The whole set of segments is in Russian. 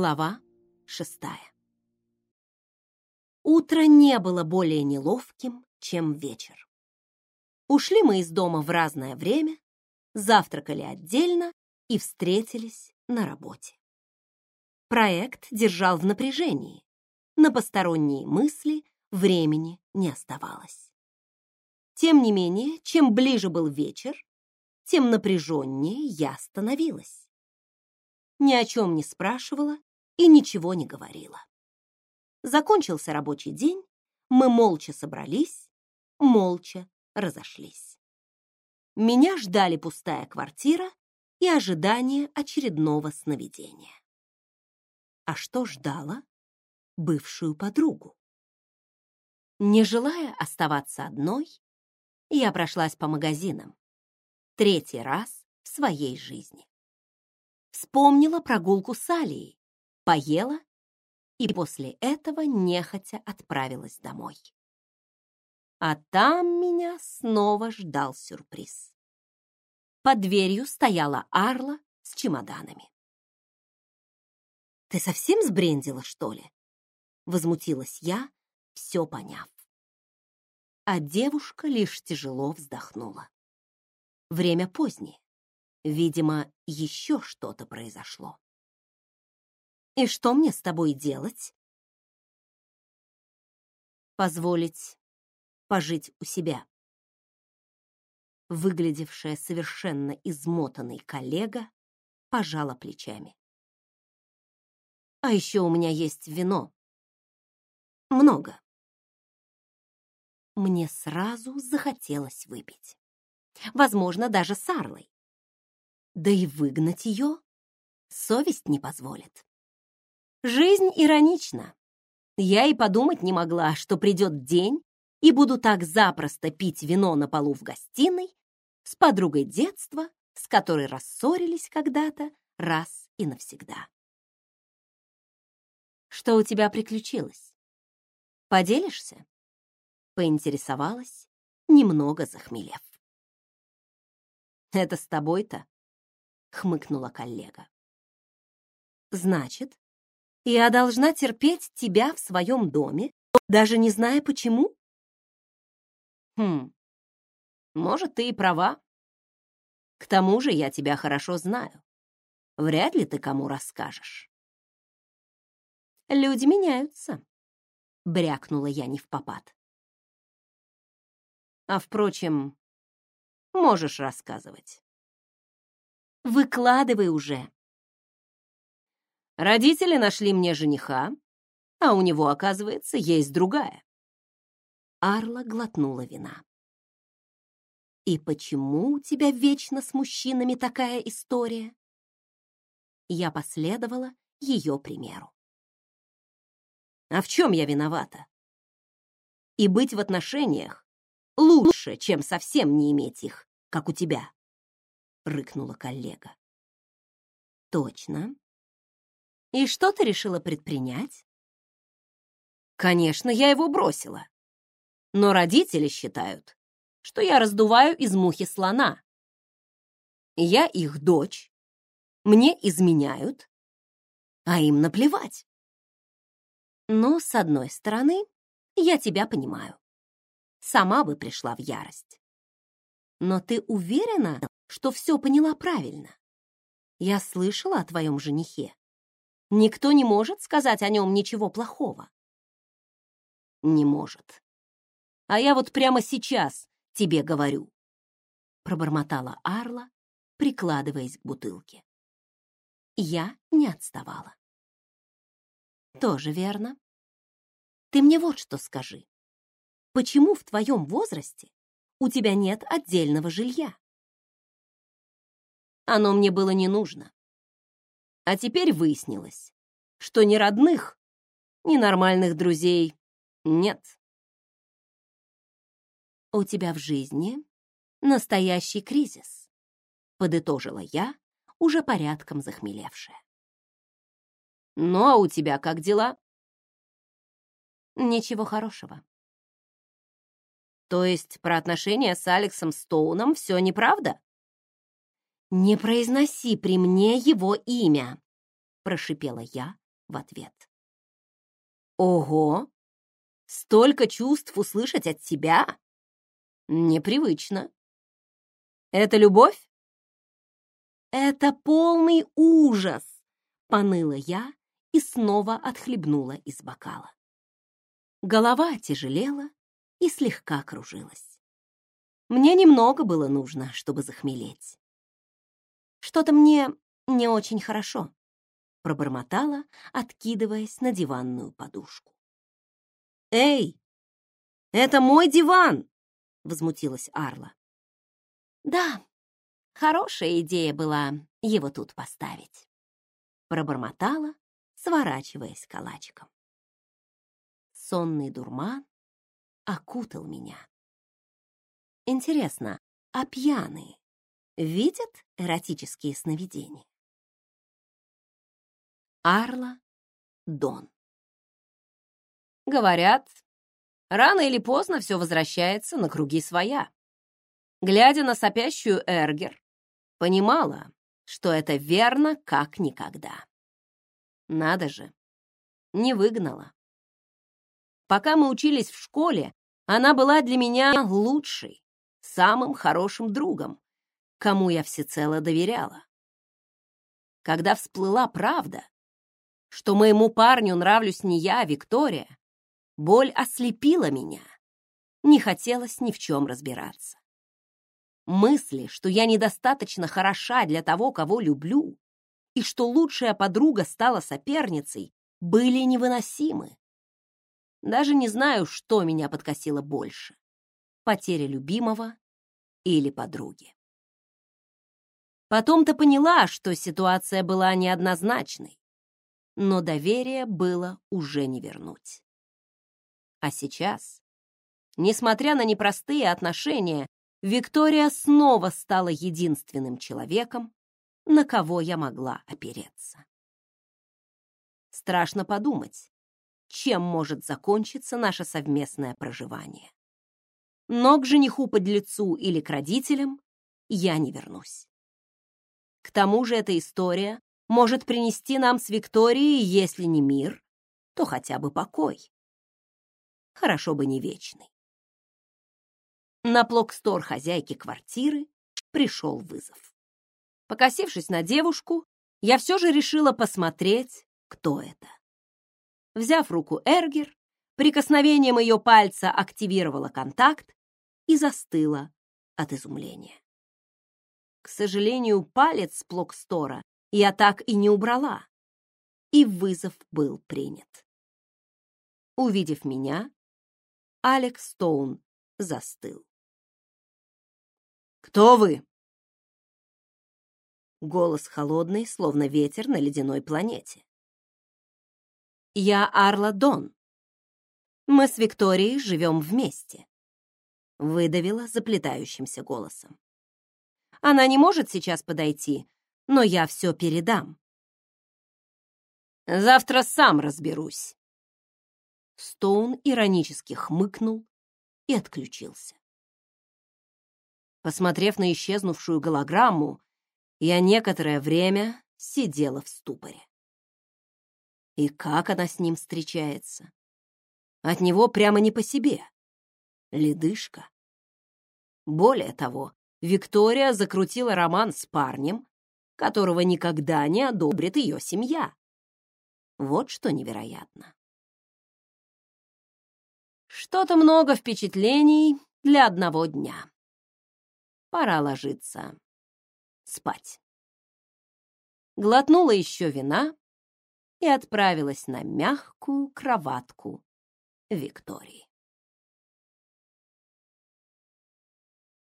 Глава шестая. Утро не было более неловким, чем вечер. Ушли мы из дома в разное время, завтракали отдельно и встретились на работе. Проект держал в напряжении. На посторонние мысли времени не оставалось. Тем не менее, чем ближе был вечер, тем напряженнее я становилась ни о чем не спрашивала и ничего не говорила. Закончился рабочий день, мы молча собрались, молча разошлись. Меня ждали пустая квартира и ожидание очередного сновидения. А что ждала бывшую подругу? Не желая оставаться одной, я прошлась по магазинам. Третий раз в своей жизни. Вспомнила прогулку с Алией, поела и после этого нехотя отправилась домой. А там меня снова ждал сюрприз. Под дверью стояла Арла с чемоданами. «Ты совсем сбрендила, что ли?» Возмутилась я, все поняв. А девушка лишь тяжело вздохнула. Время позднее. Видимо, еще что-то произошло. И что мне с тобой делать? Позволить пожить у себя. Выглядевшая совершенно измотанной коллега пожала плечами. А еще у меня есть вино. Много. Мне сразу захотелось выпить. Возможно, даже с Арлой. Да и выгнать ее совесть не позволит. Жизнь иронична. Я и подумать не могла, что придет день, и буду так запросто пить вино на полу в гостиной с подругой детства, с которой рассорились когда-то раз и навсегда. Что у тебя приключилось? Поделишься? Поинтересовалась, немного захмелев. Это с тобой-то — хмыкнула коллега. «Значит, я должна терпеть тебя в своем доме, даже не зная почему?» «Хм, может, ты и права. К тому же я тебя хорошо знаю. Вряд ли ты кому расскажешь». «Люди меняются», — брякнула я не в попад. «А, впрочем, можешь рассказывать». Выкладывай уже. Родители нашли мне жениха, а у него, оказывается, есть другая. Арла глотнула вина. «И почему у тебя вечно с мужчинами такая история?» Я последовала ее примеру. «А в чем я виновата?» «И быть в отношениях лучше, чем совсем не иметь их, как у тебя». — рыкнула коллега. «Точно. И что ты решила предпринять?» «Конечно, я его бросила. Но родители считают, что я раздуваю из мухи слона. Я их дочь, мне изменяют, а им наплевать. Но, с одной стороны, я тебя понимаю. Сама бы пришла в ярость. Но ты уверена, что все поняла правильно. Я слышала о твоем женихе. Никто не может сказать о нем ничего плохого. Не может. А я вот прямо сейчас тебе говорю. Пробормотала Арла, прикладываясь к бутылке. Я не отставала. Тоже верно. Ты мне вот что скажи. Почему в твоем возрасте у тебя нет отдельного жилья? Оно мне было не нужно. А теперь выяснилось, что ни родных, ни нормальных друзей нет. «У тебя в жизни настоящий кризис», — подытожила я, уже порядком захмелевшая. «Ну, а у тебя как дела?» «Ничего хорошего». «То есть про отношения с Алексом Стоуном все неправда?» «Не произноси при мне его имя!» — прошипела я, в ответ. Ого! Столько чувств услышать от тебя? Непривычно. Это любовь? Это полный ужас, поныла я и снова отхлебнула из бокала. Голова тяжелела и слегка кружилась. Мне немного было нужно, чтобы захмелеть. Что-то мне не очень хорошо, пробормотала, откидываясь на диванную подушку. Эй, это мой диван, возмутилась Арла. Да, хорошая идея была его тут поставить, пробормотала, сворачиваясь калачиком. Сонный дурман окутал меня. Интересно, а пьяные видят эротические сновидения? Арла Дон Говорят, рано или поздно все возвращается на круги своя. Глядя на сопящую Эргер, понимала, что это верно как никогда. Надо же, не выгнала. Пока мы учились в школе, она была для меня лучшей, самым хорошим другом, кому я всецело доверяла. Когда всплыла правда, что моему парню нравлюсь не я, а Виктория, боль ослепила меня. Не хотелось ни в чем разбираться. Мысли, что я недостаточно хороша для того, кого люблю, и что лучшая подруга стала соперницей, были невыносимы. Даже не знаю, что меня подкосило больше — потеря любимого или подруги. Потом-то поняла, что ситуация была неоднозначной, но доверие было уже не вернуть. А сейчас, несмотря на непростые отношения, Виктория снова стала единственным человеком, на кого я могла опереться. Страшно подумать, чем может закончиться наше совместное проживание. Но к жениху-подлецу или к родителям я не вернусь. К тому же эта история может принести нам с Викторией, если не мир, то хотя бы покой. Хорошо бы не вечный. На плокстор хозяйки квартиры пришел вызов. Покосившись на девушку, я все же решила посмотреть, кто это. Взяв руку Эргер, прикосновением ее пальца активировала контакт и застыла от изумления. Сожалению, палец Плокстора я так и не убрала, и вызов был принят. Увидев меня, Алекс Стоун застыл. «Кто вы?» Голос холодный, словно ветер на ледяной планете. Я Арла Дон. Мы с Викторией живем вместе. Выдавила заплетающимся голосом. Она не может сейчас подойти, но я все передам. Завтра сам разберусь. Стоун иронически хмыкнул и отключился. Посмотрев на исчезнувшую голограмму, я некоторое время сидела в ступоре. И как она с ним встречается? От него прямо не по себе. Ледышка. Более того, Виктория закрутила роман с парнем, которого никогда не одобрит ее семья. Вот что невероятно. Что-то много впечатлений для одного дня. Пора ложиться спать. Глотнула еще вина и отправилась на мягкую кроватку Виктории.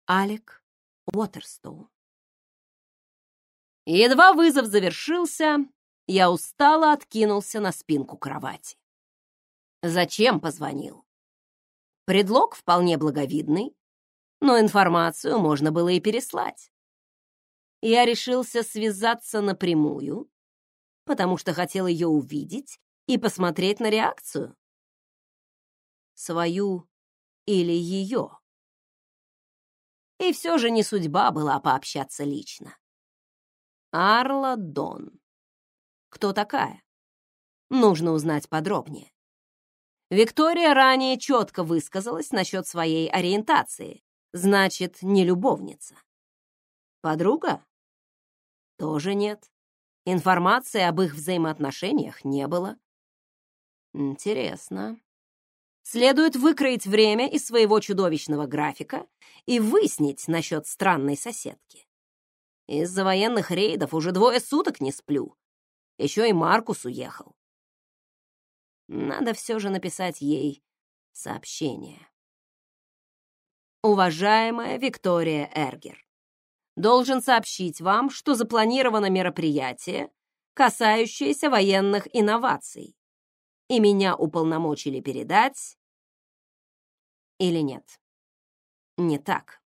Алек Уотерстоун Едва вызов завершился, я устало откинулся на спинку кровати. Зачем позвонил? Предлог вполне благовидный, но информацию можно было и переслать. Я решился связаться напрямую потому что хотел ее увидеть и посмотреть на реакцию. Свою или ее. И все же не судьба была пообщаться лично. Арла Дон. Кто такая? Нужно узнать подробнее. Виктория ранее четко высказалась насчет своей ориентации, значит, не любовница. Подруга? Тоже нет. Информации об их взаимоотношениях не было. Интересно. Следует выкроить время из своего чудовищного графика и выяснить насчет странной соседки. Из-за военных рейдов уже двое суток не сплю. Еще и Маркус уехал. Надо все же написать ей сообщение. Уважаемая Виктория Эргер, должен сообщить вам, что запланировано мероприятие, касающееся военных инноваций, и меня уполномочили передать... Или нет? Не так.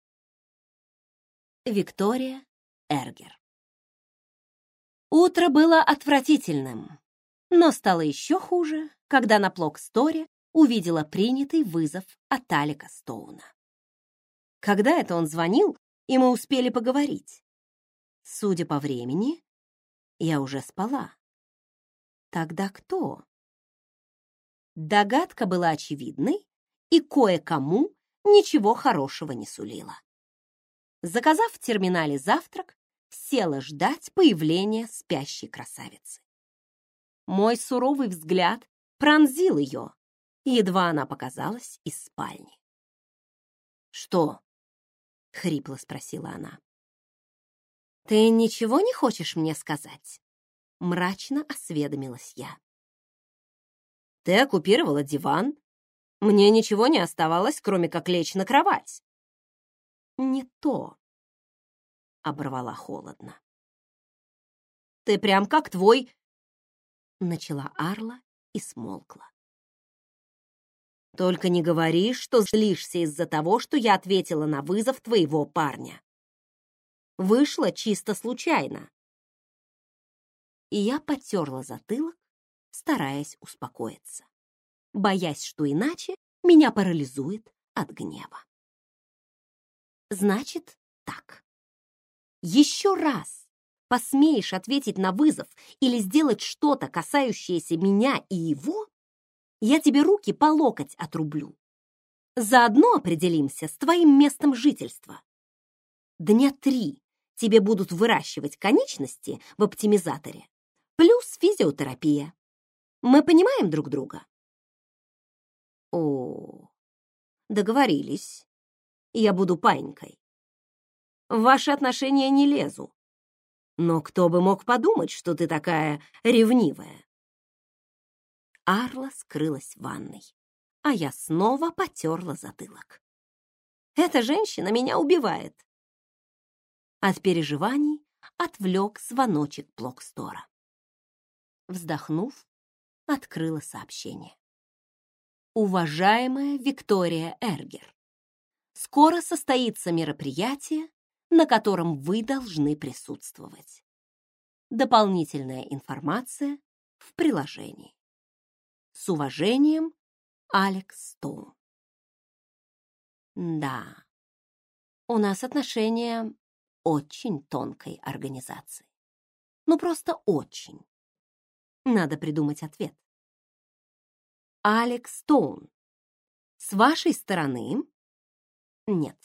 Виктория Эргер Утро было отвратительным, но стало еще хуже, когда на Плок-сторе увидела принятый вызов от Алика Стоуна. Когда это он звонил, и мы успели поговорить? Судя по времени, я уже спала. Тогда кто? Догадка была очевидной и кое-кому ничего хорошего не сулила. Заказав в терминале завтрак, села ждать появления спящей красавицы. Мой суровый взгляд пронзил ее, едва она показалась из спальни. «Что?» — хрипло спросила она. «Ты ничего не хочешь мне сказать?» Мрачно осведомилась я. «Ты оккупировала диван. Мне ничего не оставалось, кроме как лечь на кровать». «Не то», — оборвала холодно. «Ты прям как твой...» Начала Арла и смолкла. «Только не говори, что злишься из-за того, что я ответила на вызов твоего парня. Вышло чисто случайно». И я потерла затылок, стараясь успокоиться, боясь, что иначе меня парализует от гнева. «Значит, так. Еще раз посмеешь ответить на вызов или сделать что-то, касающееся меня и его, я тебе руки по локоть отрублю. Заодно определимся с твоим местом жительства. Дня три тебе будут выращивать конечности в оптимизаторе, плюс физиотерапия. Мы понимаем друг друга? О, договорились. Я буду панькой. В ваши отношения не лезу. Но кто бы мог подумать, что ты такая ревнивая? Арла скрылась в ванной, а я снова потерла затылок. Эта женщина меня убивает. От переживаний отвлек звоночек Блокстора. Вздохнув, открыла сообщение. Уважаемая Виктория Эргер, скоро состоится мероприятие, на котором вы должны присутствовать. Дополнительная информация в приложении. С уважением, Алекс Стоун. Да, у нас отношения очень тонкой организации. Ну, просто очень. Надо придумать ответ. Алекс Стоун. С вашей стороны... Нет,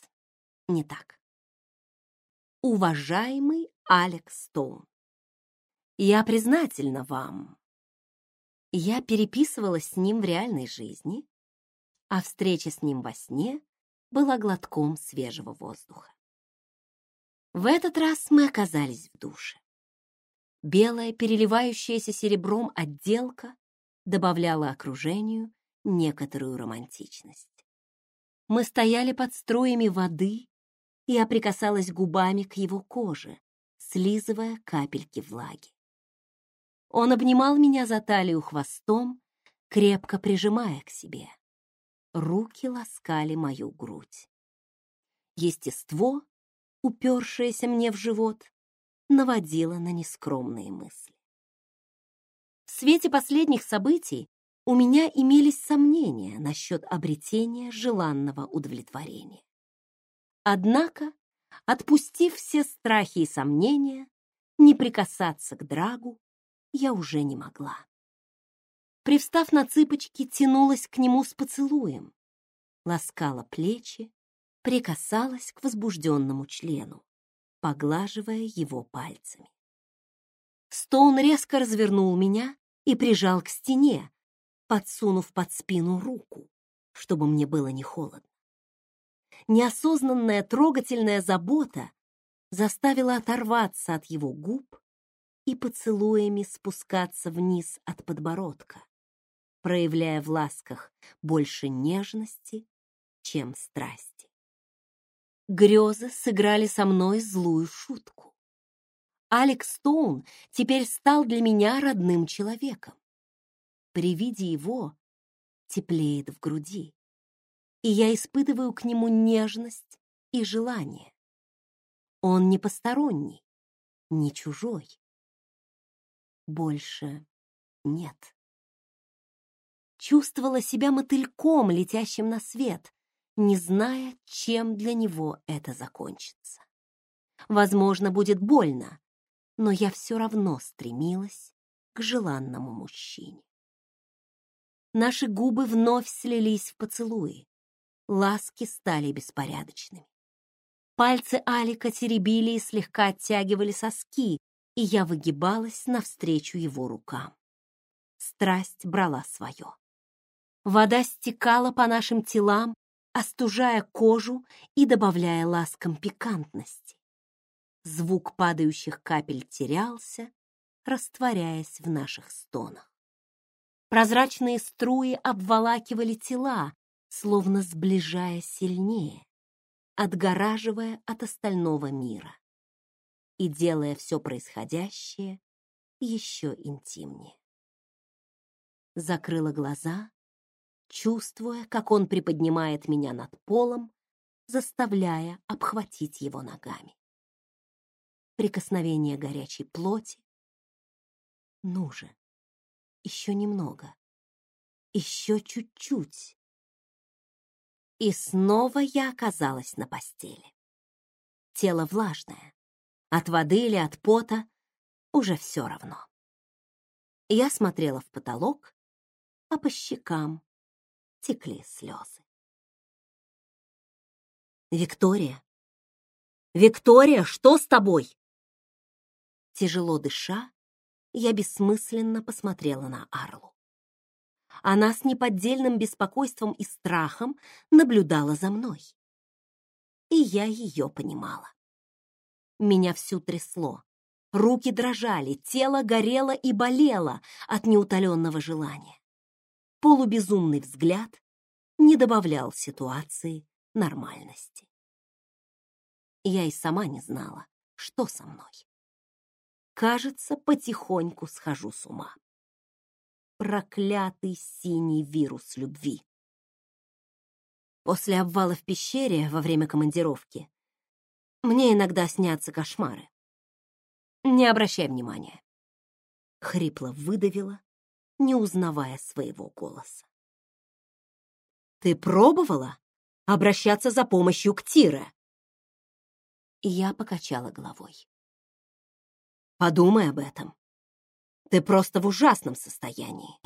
не так уважаемый Алекс Стоун. Я признательна вам. Я переписывалась с ним в реальной жизни, а встреча с ним во сне была глотком свежего воздуха. В этот раз мы оказались в душе. Белая, переливающаяся серебром отделка добавляла окружению некоторую романтичность. Мы стояли под струями воды я прикасалась губами к его коже, слизывая капельки влаги. Он обнимал меня за талию хвостом, крепко прижимая к себе. Руки ласкали мою грудь. Естество, упершееся мне в живот, наводило на нескромные мысли. Свете последних событий у меня имелись сомнения насчет обретения желанного удовлетворения. Однако, отпустив все страхи и сомнения, не прикасаться к Драгу я уже не могла. привстав на цыпочки, тянулась к нему с поцелуем, ласкала плечи, прикасалась к возбужденному члену, поглаживая его пальцами. Стоун резко развернул меня и прижал к стене, подсунув под спину руку, чтобы мне было не холодно. Неосознанная трогательная забота заставила оторваться от его губ и поцелуями спускаться вниз от подбородка, проявляя в ласках больше нежности, чем страсти. Грезы сыграли со мной злую шутку. Алекс Стоун теперь стал для меня родным человеком. При виде его теплеет в груди, и я испытываю к нему нежность и желание. Он не посторонний, не чужой. Больше нет. Чувствовала себя мотыльком, летящим на свет, не зная, чем для него это закончится. Возможно, будет больно, но я все равно стремилась к желанному мужчине. Наши губы вновь слились в поцелуи. Ласки стали беспорядочными. Пальцы Алика теребили и слегка оттягивали соски, и я выгибалась навстречу его рукам. Страсть брала свое. Вода стекала по нашим телам, остужая кожу и добавляя ласкам пикантности. Звук падающих капель терялся, растворяясь в наших стонах. Прозрачные струи обволакивали тела, словно сближая сильнее, отгораживая от остального мира и делая все происходящее еще интимнее. Закрыла глаза, чувствуя, как он приподнимает меня над полом, заставляя обхватить его ногами. Прикосновение горячей плоти. Ну же, еще немного, еще чуть-чуть. И снова я оказалась на постели. Тело влажное. От воды или от пота уже все равно. Я смотрела в потолок, а по щекам текли слезы. «Виктория! Виктория, что с тобой?» Тяжело дыша, я бессмысленно посмотрела на Арлу. Она с неподдельным беспокойством и страхом наблюдала за мной. И я ее понимала. Меня всю трясло. Руки дрожали, тело горело и болело от неутоленного желания. Полубезумный взгляд не добавлял ситуации нормальности. Я и сама не знала, что со мной. Кажется, потихоньку схожу с ума проклятый синий вирус любви. После обвала в пещере во время командировки мне иногда снятся кошмары. Не обращай внимания. Хрипло выдавила, не узнавая своего голоса. Ты пробовала обращаться за помощью к Тире? Я покачала головой. Подумай об этом. Ты просто в ужасном состоянии.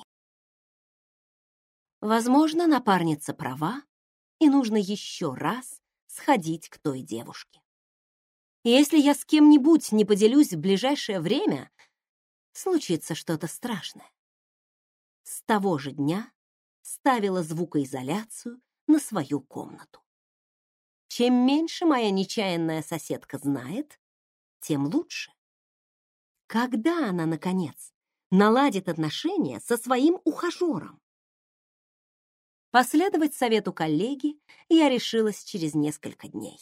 Возможно, напарница права, и нужно еще раз сходить к той девушке. Если я с кем-нибудь не поделюсь в ближайшее время, случится что-то страшное. С того же дня ставила звукоизоляцию на свою комнату. Чем меньше моя нечаянная соседка знает, тем лучше. Когда она, наконец, наладит отношения со своим ухажером. Последовать совету коллеги я решилась через несколько дней.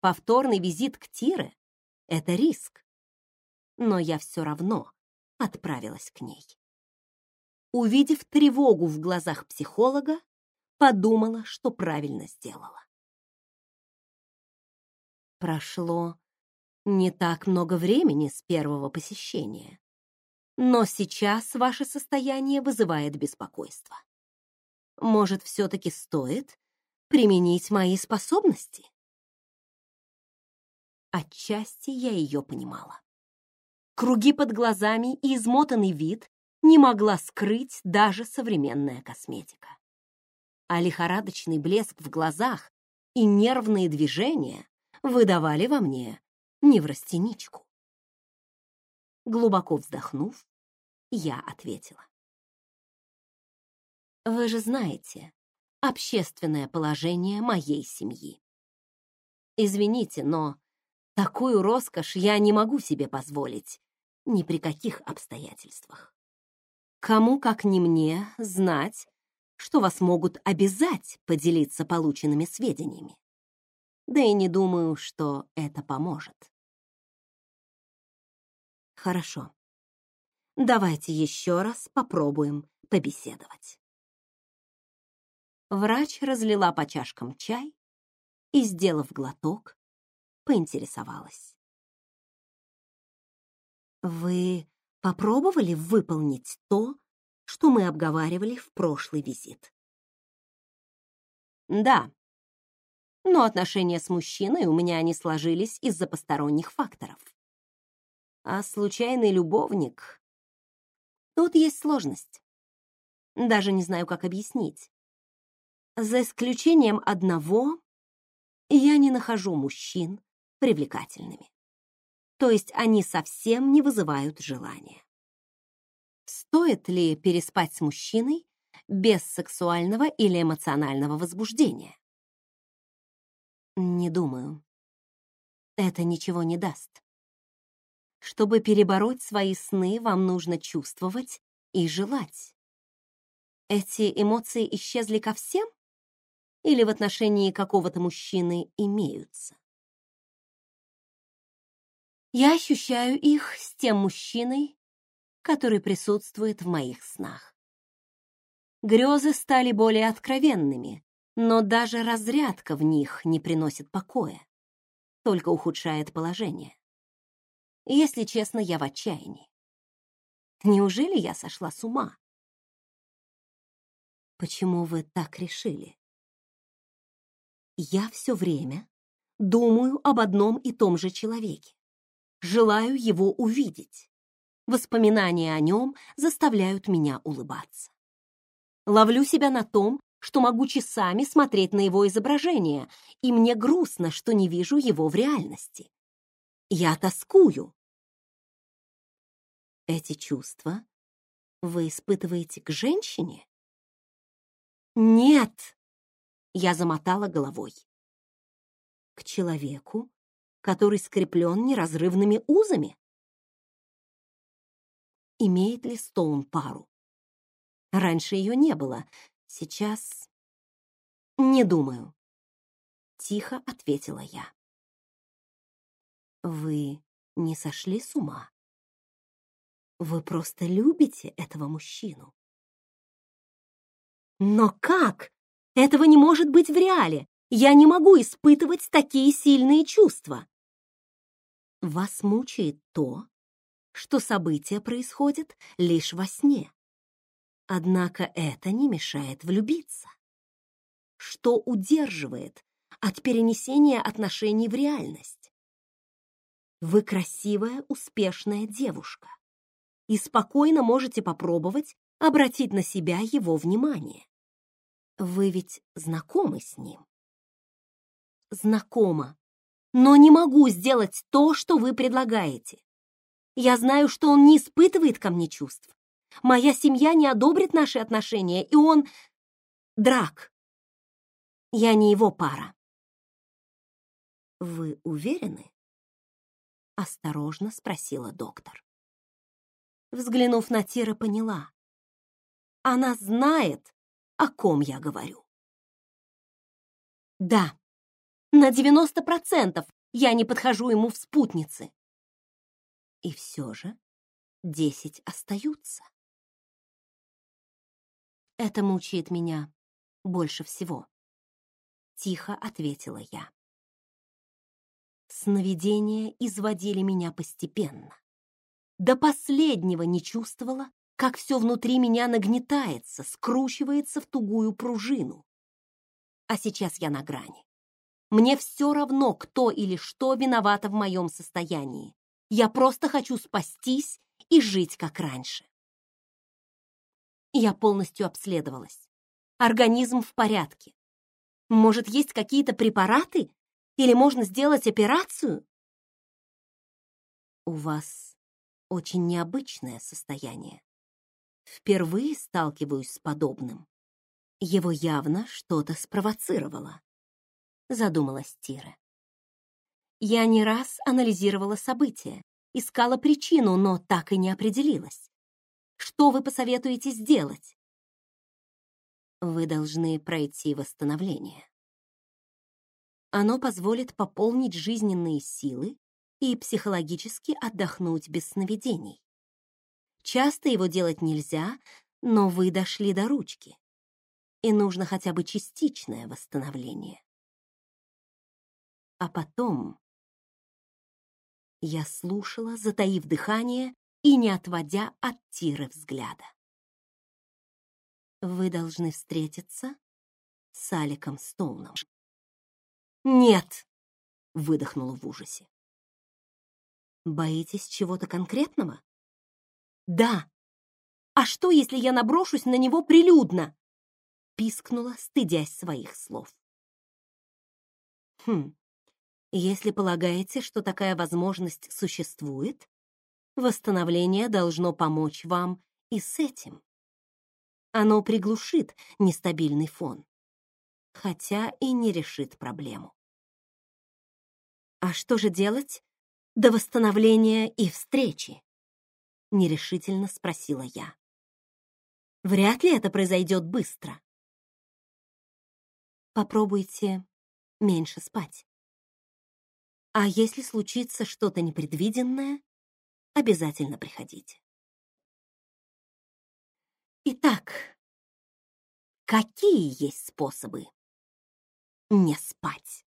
Повторный визит к Тире — это риск, но я все равно отправилась к ней. Увидев тревогу в глазах психолога, подумала, что правильно сделала. Прошло не так много времени с первого посещения. Но сейчас ваше состояние вызывает беспокойство. Может, все-таки стоит применить мои способности? Отчасти я ее понимала. Круги под глазами и измотанный вид не могла скрыть даже современная косметика. А лихорадочный блеск в глазах и нервные движения выдавали во мне неврастеничку. Глубоко вздохнув, я ответила. Вы же знаете общественное положение моей семьи. Извините, но такую роскошь я не могу себе позволить ни при каких обстоятельствах. Кому, как не мне, знать, что вас могут обязать поделиться полученными сведениями. Да и не думаю, что это поможет. Хорошо. Давайте еще раз попробуем побеседовать. Врач разлила по чашкам чай и, сделав глоток, поинтересовалась. «Вы попробовали выполнить то, что мы обговаривали в прошлый визит?» «Да, но отношения с мужчиной у меня не сложились из-за посторонних факторов. А случайный любовник... Тут есть сложность. Даже не знаю, как объяснить. За исключением одного, я не нахожу мужчин привлекательными. То есть они совсем не вызывают желания. Стоит ли переспать с мужчиной без сексуального или эмоционального возбуждения? Не думаю. Это ничего не даст. Чтобы перебороть свои сны, вам нужно чувствовать и желать. Эти эмоции исчезли ко всем? или в отношении какого-то мужчины имеются. Я ощущаю их с тем мужчиной, который присутствует в моих снах. Грезы стали более откровенными, но даже разрядка в них не приносит покоя, только ухудшает положение. Если честно, я в отчаянии. Неужели я сошла с ума? Почему вы так решили? Я все время думаю об одном и том же человеке. Желаю его увидеть. Воспоминания о нем заставляют меня улыбаться. Ловлю себя на том, что могу часами смотреть на его изображение, и мне грустно, что не вижу его в реальности. Я тоскую. Эти чувства вы испытываете к женщине? Нет, я замотала головой. К человеку, который скреплен неразрывными узами? Имеет ли Стоун пару? Раньше ее не было. Сейчас... Не думаю. Тихо ответила я. Вы не сошли с ума? Вы просто любите этого мужчину. Но как? Этого не может быть в реале. Я не могу испытывать такие сильные чувства. Вас мучает то, что события происходят лишь во сне. Однако это не мешает влюбиться. Что удерживает от перенесения отношений в реальность? Вы красивая, успешная девушка и спокойно можете попробовать обратить на себя его внимание. Вы ведь знакомы с ним? Знакома, но не могу сделать то, что вы предлагаете. Я знаю, что он не испытывает ко мне чувств. Моя семья не одобрит наши отношения, и он... Драк. Я не его пара. Вы уверены? Осторожно спросила доктор. Взглянув на Тира, поняла. Она знает, о ком я говорю. Да, на 90% я не подхожу ему в спутницы. И все же десять остаются. Это мучает меня больше всего. Тихо ответила я. Сновидения изводили меня постепенно. До последнего не чувствовала, как все внутри меня нагнетается, скручивается в тугую пружину. А сейчас я на грани. Мне все равно, кто или что виновато в моем состоянии. Я просто хочу спастись и жить как раньше. Я полностью обследовалась. Организм в порядке. Может, есть какие-то препараты? Или можно сделать операцию? У вас очень необычное состояние. Впервые сталкиваюсь с подобным. Его явно что-то спровоцировало. Задумалась Тира. Я не раз анализировала события, искала причину, но так и не определилась. Что вы посоветуете сделать? Вы должны пройти восстановление. Оно позволит пополнить жизненные силы и психологически отдохнуть без сновидений. Часто его делать нельзя, но вы дошли до ручки, и нужно хотя бы частичное восстановление. А потом я слушала, затаив дыхание и не отводя от Тиры взгляда. Вы должны встретиться с Аликом Стоуном. «Нет!» — выдохнула в ужасе. «Боитесь чего-то конкретного?» «Да! А что, если я наброшусь на него прилюдно?» Пискнула, стыдясь своих слов. «Хм, если полагаете, что такая возможность существует, восстановление должно помочь вам и с этим. Оно приглушит нестабильный фон, хотя и не решит проблему. А что же делать до восстановления и встречи? Нерешительно спросила я. Вряд ли это произойдет быстро. Попробуйте меньше спать. А если случится что-то непредвиденное, обязательно приходите. Итак, какие есть способы не спать?